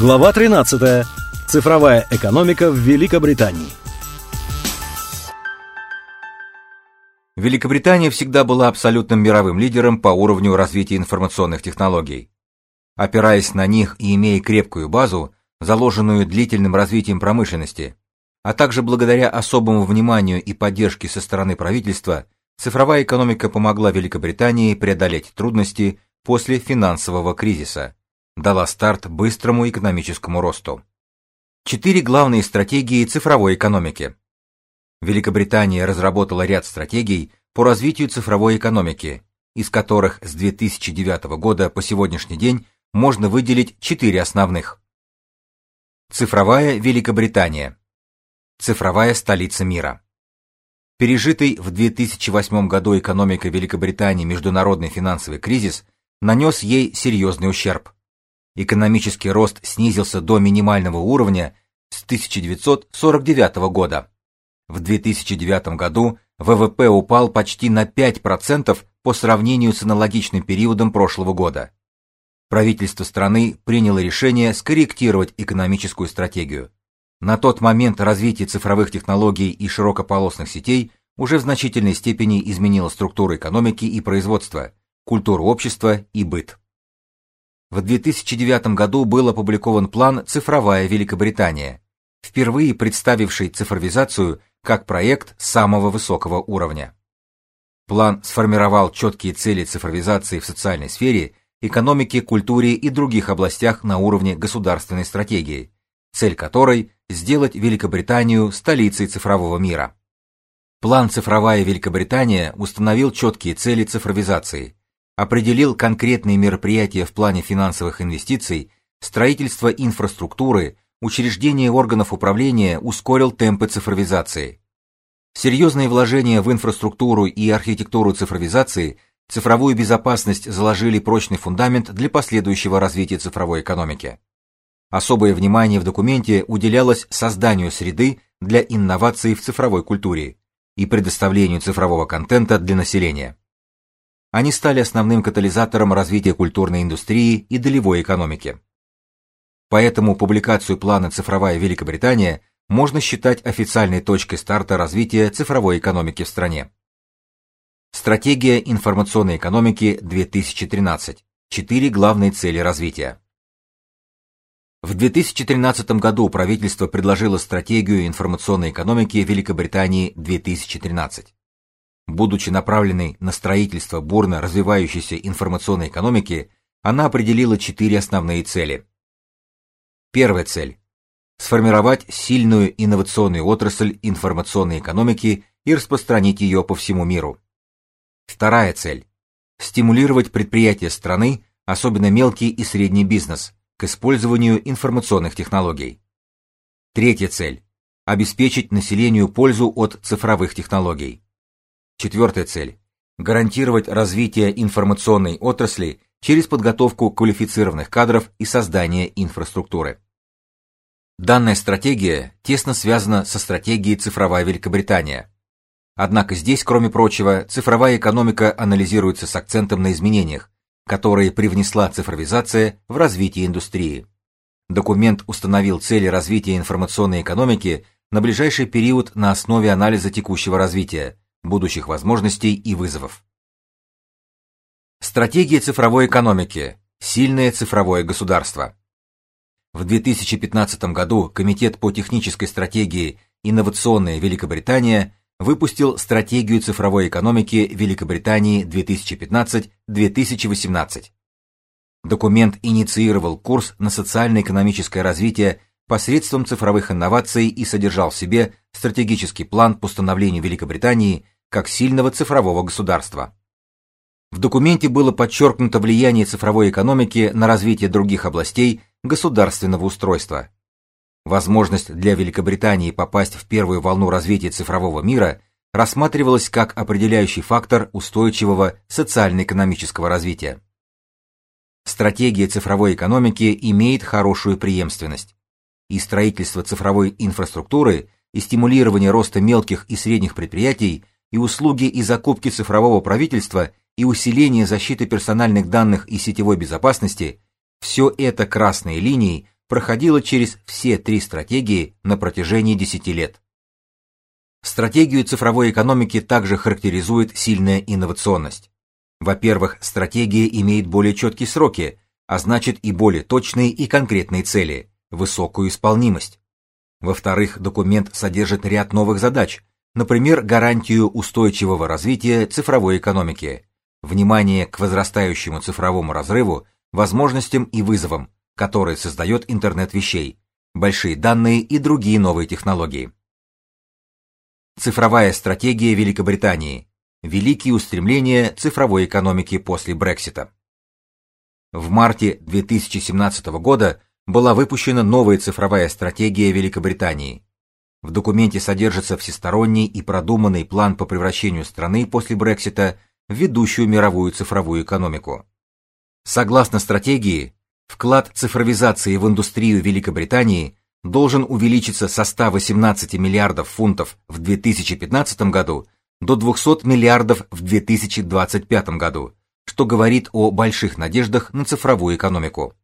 Глава 13. Цифровая экономика в Великобритании. Великобритания всегда была абсолютным мировым лидером по уровню развития информационных технологий. Опираясь на них и имея крепкую базу, заложенную длительным развитием промышленности, а также благодаря особому вниманию и поддержке со стороны правительства, цифровая экономика помогла Великобритании преодолеть трудности после финансового кризиса, дала старт быстрому экономическому росту. Четыре главные стратегии цифровой экономики. Великобритания разработала ряд стратегий по развитию цифровой экономики, из которых с 2009 года по сегодняшний день можно выделить четыре основных. Цифровая Великобритания. Цифровая столица мира. Пережитый в 2008 году экономика Великобритании международный финансовый кризис нанес ей серьезный ущерб. Экономический рост снизился до минимального уровня с 1949 года. В 2009 году ВВП упал почти на 5% по сравнению с аналогичным периодом прошлого года. Правительство страны приняло решение скорректировать экономическую стратегию. На тот момент развитие цифровых технологий и широкополосных сетей уже в значительной степени изменило структуру экономики и производства, культуру общества и быт. В 2009 году был опубликован план Цифровая Великобритания, впервые представивший цифровизацию как проект самого высокого уровня. План сформировал четкие цели цифровизации в социальной сфере, экономике, культуре и других областях на уровне государственной стратегии, цель которой сделать Великобританию столицей цифрового мира. План Цифровая Великобритания установил четкие цели цифровизации, определил конкретные мероприятия в плане финансовых инвестиций, строительства инфраструктуры, учреждение органов управления ускорил темпы цифровизации. Серьезные вложения в инфраструктуру и архитектуру цифровизации, цифровую безопасность заложили прочный фундамент для последующего развития цифровой экономики. Особое внимание в документе уделялось созданию среды для инноваций в цифровой культуре и предоставлению цифрового контента для населения. Они стали основным катализатором развития культурной индустрии и долевой экономики. Поэтому публикацию плана Цифровая Великобритания можно считать официальной точкой старта развития цифровой экономики в стране. Стратегия информационной экономики 2013. Четыре главные цели развития. В 2013 году правительство предложило стратегию информационной экономики Великобритании 2013. Будучи направленной на строительство бурно развивающейся информационной экономики, она определила четыре основные цели. Первая цель сформировать сильную инновационную отрасль информационной экономики и распространить ее по всему миру. Вторая цель стимулировать предприятия страны, особенно мелкий и средний бизнес, к использованию информационных технологий. Третья цель обеспечить населению пользу от цифровых технологий. Четвертая цель гарантировать развитие информационной отрасли через подготовку квалифицированных кадров и создание инфраструктуры. Данная стратегия тесно связана со стратегией цифровая Великобритания. Однако здесь, кроме прочего, цифровая экономика анализируется с акцентом на изменениях, которые привнесла цифровизация в развитие индустрии. Документ установил цели развития информационной экономики на ближайший период на основе анализа текущего развития, будущих возможностей и вызовов. Стратегия цифровой экономики. Сильное цифровое государство. В 2015 году Комитет по технической стратегии Инновационная Великобритания выпустил стратегию цифровой экономики Великобритании 2015-2018. Документ инициировал курс на социально-экономическое развитие посредством цифровых инноваций и содержал в себе стратегический план по становлению Великобритании как сильного цифрового государства. В документе было подчеркнуто влияние цифровой экономики на развитие других областей государственного устройства. Возможность для Великобритании попасть в первую волну развития цифрового мира рассматривалась как определяющий фактор устойчивого социально-экономического развития. Стратегия цифровой экономики имеет хорошую преемственность. И строительство цифровой инфраструктуры, и стимулирование роста мелких и средних предприятий, и услуги и закупки цифрового правительства, и усиление защиты персональных данных и сетевой безопасности все это красные линии, проходила через все три стратегии на протяжении 10 лет. Стратегию цифровой экономики также характеризует сильная инновационность. Во-первых, стратегия имеет более четкие сроки, а значит и более точные и конкретные цели, высокую исполнимость. Во-вторых, документ содержит ряд новых задач, например, гарантию устойчивого развития цифровой экономики, внимание к возрастающему цифровому разрыву, возможностям и вызовам, которые создает интернет вещей, большие данные и другие новые технологии. Цифровая стратегия Великобритании. Великие устремления цифровой экономики после Брексита. В марте 2017 года была выпущена новая цифровая стратегия Великобритании. В документе содержится всесторонний и продуманный план по превращению страны после Брексита в ведущую мировую цифровую экономику. Согласно стратегии, вклад цифровизации в индустрию Великобритании должен увеличиться со 118 миллиардов фунтов в 2015 году до 200 миллиардов в 2025 году, что говорит о больших надеждах на цифровую экономику.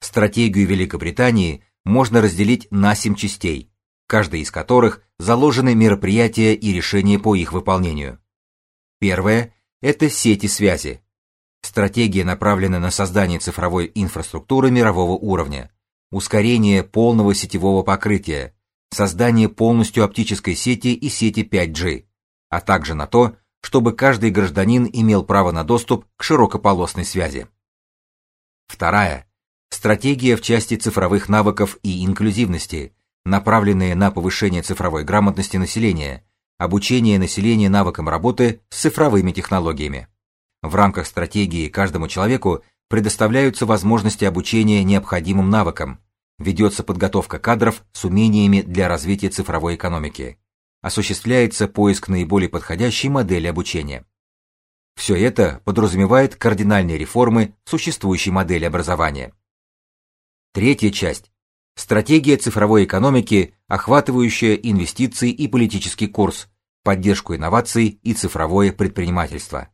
Стратегию Великобритании можно разделить на семь частей, каждой из которых заложены мероприятия и решения по их выполнению. Первое это сети связи. Стратегия направлена на создание цифровой инфраструктуры мирового уровня, ускорение полного сетевого покрытия, создание полностью оптической сети и сети 5G, а также на то, чтобы каждый гражданин имел право на доступ к широкополосной связи. Вторая Стратегия в части цифровых навыков и инклюзивности, направленная на повышение цифровой грамотности населения, обучение населения навыкам работы с цифровыми технологиями. В рамках стратегии каждому человеку предоставляются возможности обучения необходимым навыкам, ведется подготовка кадров с умениями для развития цифровой экономики, осуществляется поиск наиболее подходящей модели обучения. Все это подразумевает кардинальные реформы существующей модели образования. Третья часть стратегия цифровой экономики, охватывающая инвестиции и политический курс, поддержку инноваций и цифровое предпринимательство.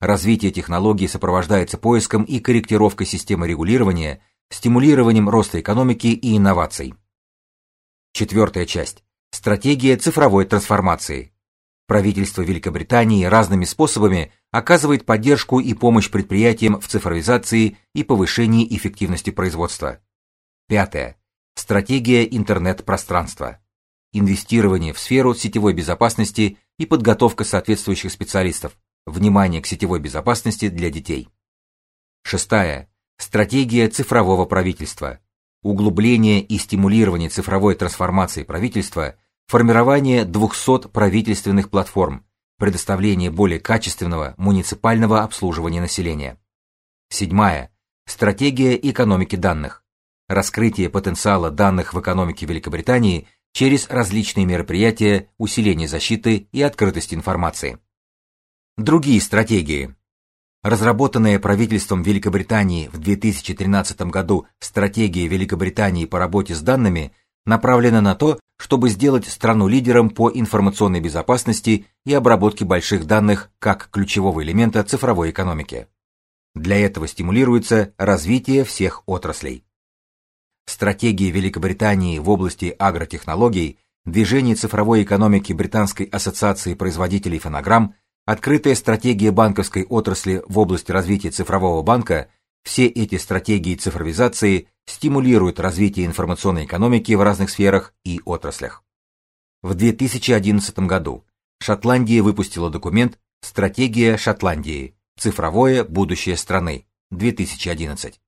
Развитие технологий сопровождается поиском и корректировкой системы регулирования, стимулированием роста экономики и инноваций. Четвертая часть стратегия цифровой трансформации. Правительство Великобритании разными способами оказывает поддержку и помощь предприятиям в цифровизации и повышении эффективности производства. Пятое. Стратегия интернет-пространства. Инвестирование в сферу сетевой безопасности и подготовка соответствующих специалистов. Внимание к сетевой безопасности для детей. Шестая. Стратегия цифрового правительства. Углубление и стимулирование цифровой трансформации правительства – формирование 200 правительственных платформ, предоставление более качественного муниципального обслуживания населения. Седьмая. Стратегия экономики данных. Раскрытие потенциала данных в экономике Великобритании через различные мероприятия усиления защиты и открытости информации. Другие стратегии. Разработанная правительством Великобритании в 2013 году стратегия Великобритании по работе с данными направлена на то, чтобы сделать страну лидером по информационной безопасности и обработке больших данных как ключевого элемента цифровой экономики. Для этого стимулируется развитие всех отраслей. Стратегия Великобритании в области агротехнологий, движение цифровой экономики Британской ассоциации производителей фонограмм, открытая стратегия банковской отрасли в области развития цифрового банка все эти стратегии цифровизации стимулируют развитие информационной экономики в разных сферах и отраслях. В 2011 году Шотландия выпустила документ Стратегия Шотландии. Цифровое будущее страны. 2011.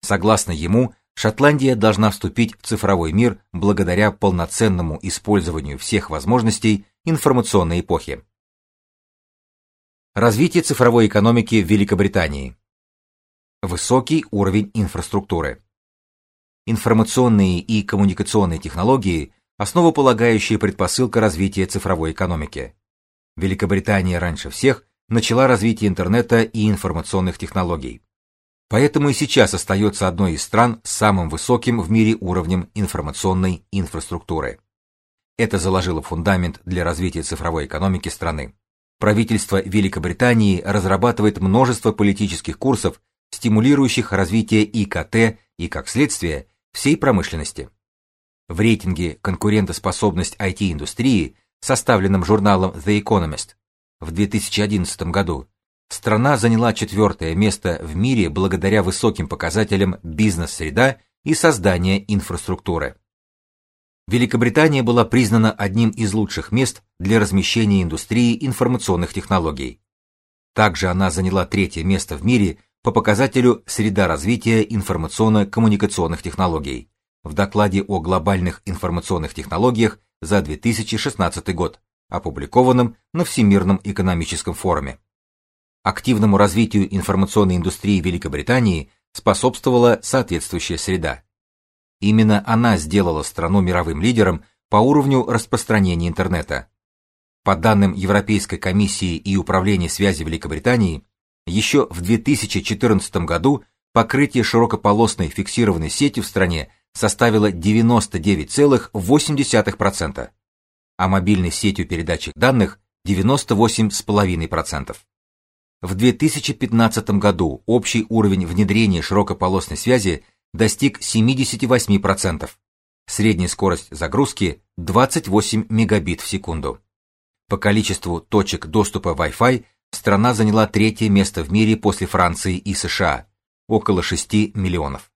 Согласно ему, Шотландия должна вступить в цифровой мир благодаря полноценному использованию всех возможностей информационной эпохи. Развитие цифровой экономики в Великобритании. Высокий уровень инфраструктуры. Информационные и коммуникационные технологии основополагающая предпосылка развития цифровой экономики. Великобритания раньше всех начала развитие интернета и информационных технологий. Поэтому и сейчас остается одной из стран с самым высоким в мире уровнем информационной инфраструктуры. Это заложило фундамент для развития цифровой экономики страны. Правительство Великобритании разрабатывает множество политических курсов стимулирующих развитие ИКТ и, как следствие, всей промышленности. В рейтинге «Конкурентоспособность IT-индустрии», составленном журналом The Economist в 2011 году, страна заняла четвертое место в мире благодаря высоким показателям бизнес-среда и создания инфраструктуры. Великобритания была признана одним из лучших мест для размещения индустрии информационных технологий. Также она заняла третье место в мире по показателю среда развития информационно-коммуникационных технологий в докладе о глобальных информационных технологиях за 2016 год, опубликованном на Всемирном экономическом форуме. Активному развитию информационной индустрии Великобритании способствовала соответствующая среда. Именно она сделала страну мировым лидером по уровню распространения интернета. По данным Европейской комиссии и Управления связи Великобритании, еще в 2014 году покрытие широкополосной фиксированной сети в стране составило 99,8%, а мобильной сетью передачи данных 98,5%. В 2015 году общий уровень внедрения широкополосной связи достиг 78%. Средняя скорость загрузки 28 мегабит в секунду. По количеству точек доступа Wi-Fi страна заняла третье место в мире после Франции и США около 6 миллионов.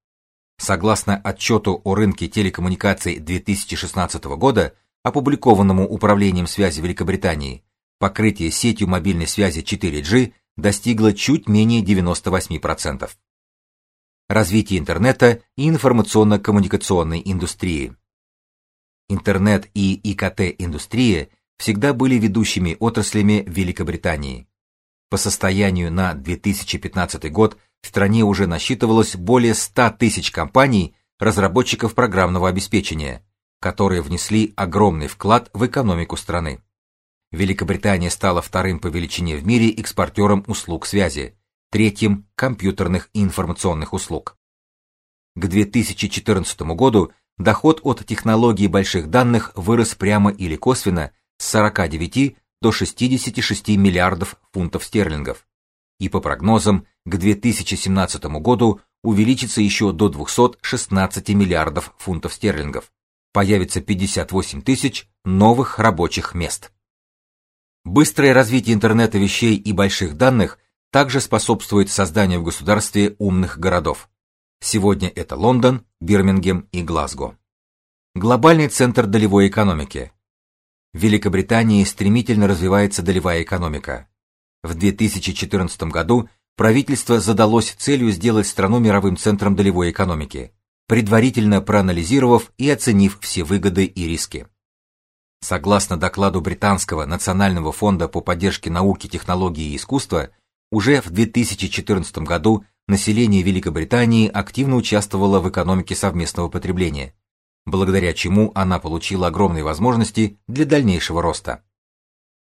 Согласно отчету о рынке телекоммуникаций 2016 года, опубликованному Управлением связи Великобритании, покрытие сетью мобильной связи 4G достигло чуть менее 98% развитие интернета и информационно-коммуникационной индустрии. Интернет и ИКТ-индустрия всегда были ведущими отраслями в Великобритании. По состоянию на 2015 год в стране уже насчитывалось более 100 тысяч компаний, разработчиков программного обеспечения, которые внесли огромный вклад в экономику страны. Великобритания стала вторым по величине в мире экспортером услуг связи, третьим компьютерных и информационных услуг. К 2014 году доход от технологий больших данных вырос прямо или косвенно с 49 до 66 миллиардов фунтов стерлингов. И по прогнозам, к 2017 году увеличится еще до 216 миллиардов фунтов стерлингов. Появится 58 тысяч новых рабочих мест. Быстрое развитие интернета вещей и больших данных также способствует созданию в государстве умных городов. Сегодня это Лондон, Бирмингем и Глазго. Глобальный центр долевой экономики. В Великобритании стремительно развивается долевая экономика. В 2014 году правительство задалось целью сделать страну мировым центром долевой экономики, предварительно проанализировав и оценив все выгоды и риски. Согласно докладу британского Национального фонда по поддержке науки, технологий и искусства, уже в 2014 году население Великобритании активно участвовало в экономике совместного потребления, благодаря чему она получила огромные возможности для дальнейшего роста.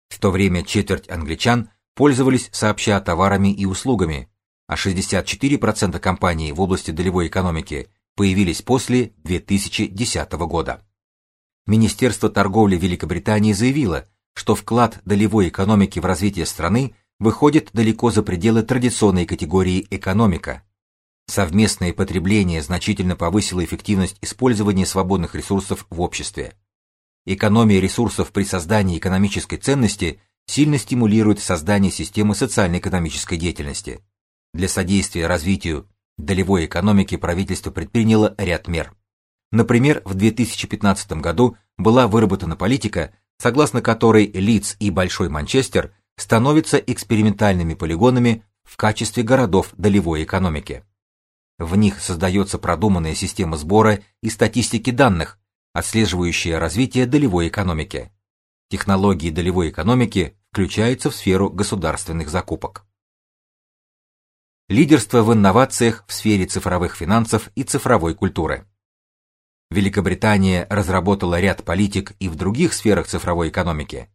В то время четверть англичан пользовались сообща товарами и услугами, а 64% компаний в области долевой экономики появились после 2010 года. Министерство торговли Великобритании заявило, что вклад долевой экономики в развитие страны – выходит далеко за пределы традиционной категории экономика. Совместное потребление значительно повысило эффективность использования свободных ресурсов в обществе. Экономия ресурсов при создании экономической ценности сильно стимулирует создание системы социально-экономической деятельности. Для содействия развитию долевой экономики правительство предприняло ряд мер. Например, в 2015 году была выработана политика, согласно которой Лидс и Большой Манчестер – становятся экспериментальными полигонами в качестве городов долевой экономики. В них создается продуманная система сбора и статистики данных, отслеживающая развитие долевой экономики. Технологии долевой экономики включаются в сферу государственных закупок. Лидерство в инновациях в сфере цифровых финансов и цифровой культуры. Великобритания разработала ряд политик и в других сферах цифровой экономики,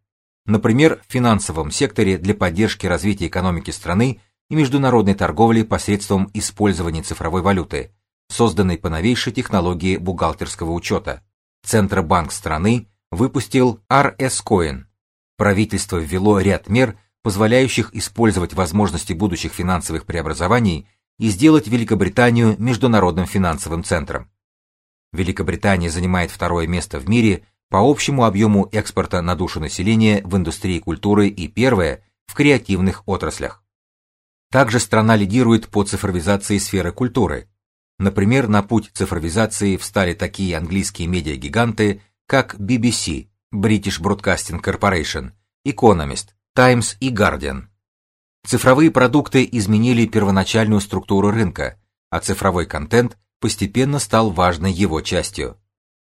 например, в финансовом секторе для поддержки развития экономики страны и международной торговли посредством использования цифровой валюты, созданной по новейшей технологии бухгалтерского учета. Центробанк страны выпустил RS Coin. Правительство ввело ряд мер, позволяющих использовать возможности будущих финансовых преобразований и сделать Великобританию международным финансовым центром. Великобритания занимает второе место в мире по общему объему экспорта на душу населения в индустрии культуры и первое в креативных отраслях. Также страна лидирует по цифровизации сферы культуры. Например, на путь цифровизации встали такие английские медиагиганты, как BBC, British Broadcasting Corporation, Economist, Times и Guardian. Цифровые продукты изменили первоначальную структуру рынка, а цифровой контент постепенно стал важной его частью.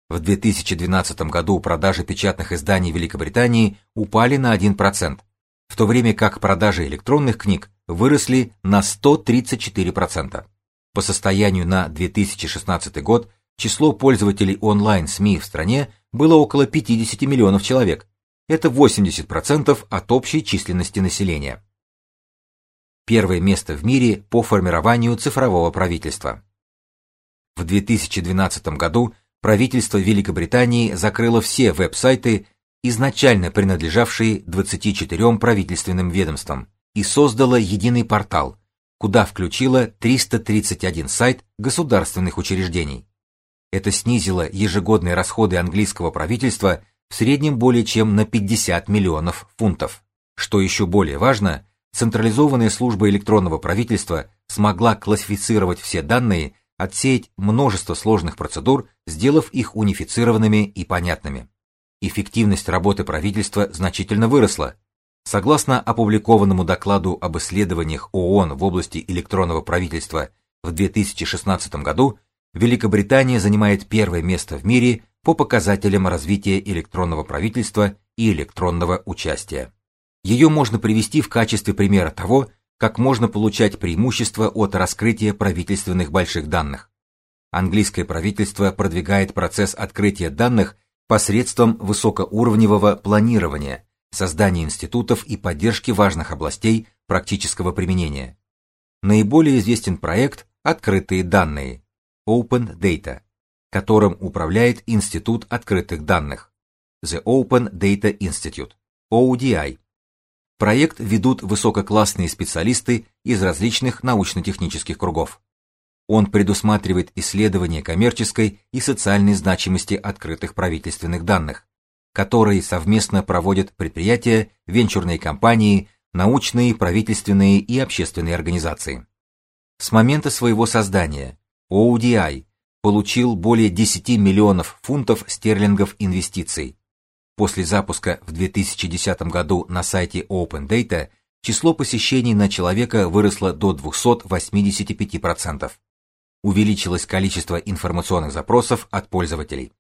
В 2012 году продажи печатных изданий Великобритании упали на 1%, в то время как продажи электронных книг выросли на 134%. По состоянию на 2016 год число пользователей онлайн-СМИ в стране было около 50 миллионов человек. Это 80% от общей численности населения. Первое место в мире по формированию цифрового правительства. В 2012 году правительство Великобритании закрыло все веб-сайты, изначально принадлежавшие 24 правительственным ведомствам, и создало единый портал, куда включило 331 сайт государственных учреждений. Это снизило ежегодные расходы английского правительства в среднем более чем на 50 миллионов фунтов. Что еще более важно, централизованная служба электронного правительства смогла классифицировать все данные отсеять множество сложных процедур, сделав их унифицированными и понятными. Эффективность работы правительства значительно выросла. Согласно опубликованному докладу об исследованиях ООН в области электронного правительства в 2016 году, Великобритания занимает первое место в мире по показателям развития электронного правительства и электронного участия. Ее можно привести в качестве примера того, как можно получать преимущество от раскрытия правительственных больших данных. Английское правительство продвигает процесс открытия данных посредством высокоуровневого планирования, создания институтов и поддержки важных областей практического применения. Наиболее известен проект Открытые данные Open Data, которым управляет Институт открытых данных The Open Data Institute ODI Проект ведут высококлассные специалисты из различных научно-технических кругов. Он предусматривает исследование коммерческой и социальной значимости открытых правительственных данных, которые совместно проводят предприятия, венчурные компании, научные, правительственные и общественные организации. С момента своего создания ODI получил более 10 миллионов фунтов стерлингов инвестиций, После запуска в 2010 году на сайте Open Data число посещений на человека выросло до 285%. Увеличилось количество информационных запросов от пользователей.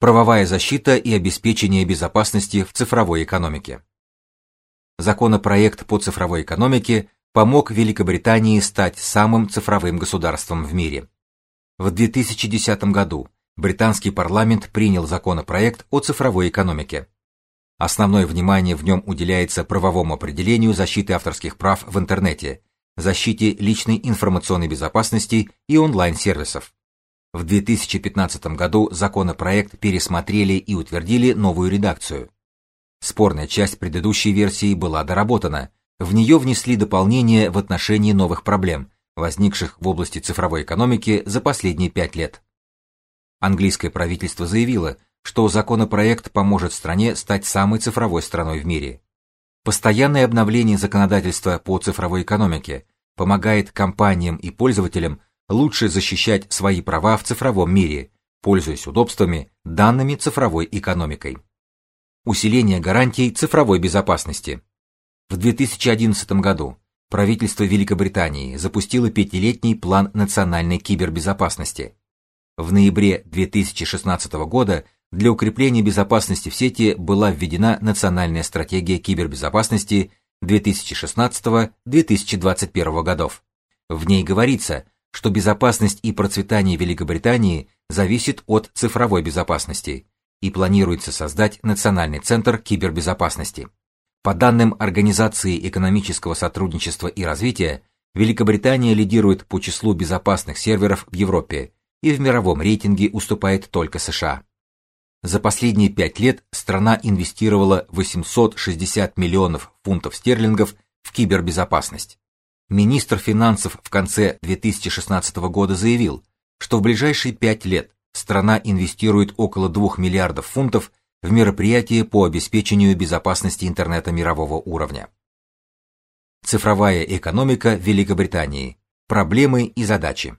Правовая защита и обеспечение безопасности в цифровой экономике. Законопроект по цифровой экономике помог Великобритании стать самым цифровым государством в мире. В 2010 году британский парламент принял законопроект о цифровой экономике. Основное внимание в нем уделяется правовому определению защиты авторских прав в интернете, защите личной информационной безопасности и онлайн-сервисов. В 2015 году законопроект пересмотрели и утвердили новую редакцию. Спорная часть предыдущей версии была доработана. В нее внесли дополнения в отношении новых проблем, возникших в области цифровой экономики за последние пять лет. Английское правительство заявило, что законопроект поможет стране стать самой цифровой страной в мире. Постоянное обновление законодательства по цифровой экономике помогает компаниям и пользователям лучше защищать свои права в цифровом мире, пользуясь удобствами, данными цифровой экономикой. Усиление гарантий цифровой безопасности. В 2011 году правительство Великобритании запустило пятилетний план национальной кибербезопасности. В ноябре 2016 года для укрепления безопасности в сети была введена национальная стратегия кибербезопасности 2016-2021 годов. В ней говорится, что безопасность и процветание Великобритании зависит от цифровой безопасности, и планируется создать национальный центр кибербезопасности. По данным Организации экономического сотрудничества и развития, Великобритания лидирует по числу безопасных серверов в Европе и в мировом рейтинге уступает только США. За последние пять лет страна инвестировала 860 миллионов фунтов стерлингов в кибербезопасность. Министр финансов в конце 2016 года заявил, что в ближайшие пять лет страна инвестирует около 2 миллиардов фунтов в мероприятия по обеспечению безопасности интернета мирового уровня. Цифровая экономика Великобритании. Проблемы и задачи.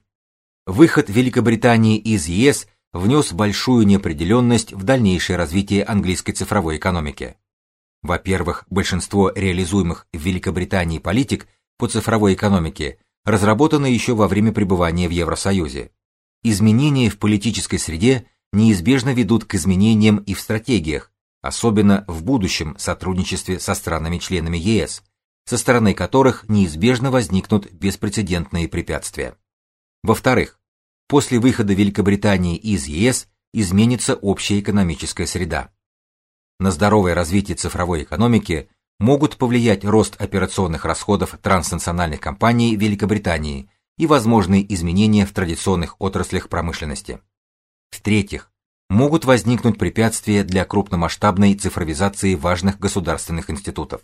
Выход Великобритании из ЕС внес большую неопределенность в дальнейшее развитие английской цифровой экономики. Во-первых, большинство реализуемых в Великобритании политик по цифровой экономике разработаны еще во время пребывания в Евросоюзе. Изменения в политической среде неизбежно ведут к изменениям и в стратегиях, особенно в будущем сотрудничестве со странами-членами ЕС, со стороны которых неизбежно возникнут беспрецедентные препятствия. Во-вторых, после выхода Великобритании из ЕС изменится общая экономическая среда. На здоровое развитие цифровой экономики могут повлиять рост операционных расходов транснациональных компаний Великобритании и возможные изменения в традиционных отраслях промышленности. В-третьих, могут возникнуть препятствия для крупномасштабной цифровизации важных государственных институтов.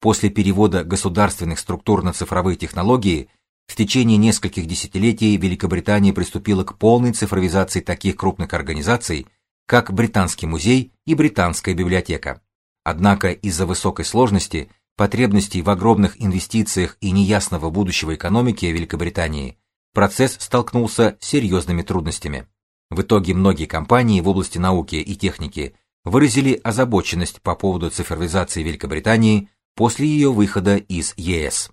После перевода государственных структур на цифровые технологии в течение нескольких десятилетий Великобритания приступила к полной цифровизации таких крупных организаций, как Британский музей и Британская библиотека. Однако из-за высокой сложности, потребностей в огромных инвестициях и неясного будущего экономики Великобритании, процесс столкнулся с серьезными трудностями. В итоге многие компании в области науки и техники выразили озабоченность по поводу цифровизации Великобритании после ее выхода из ЕС.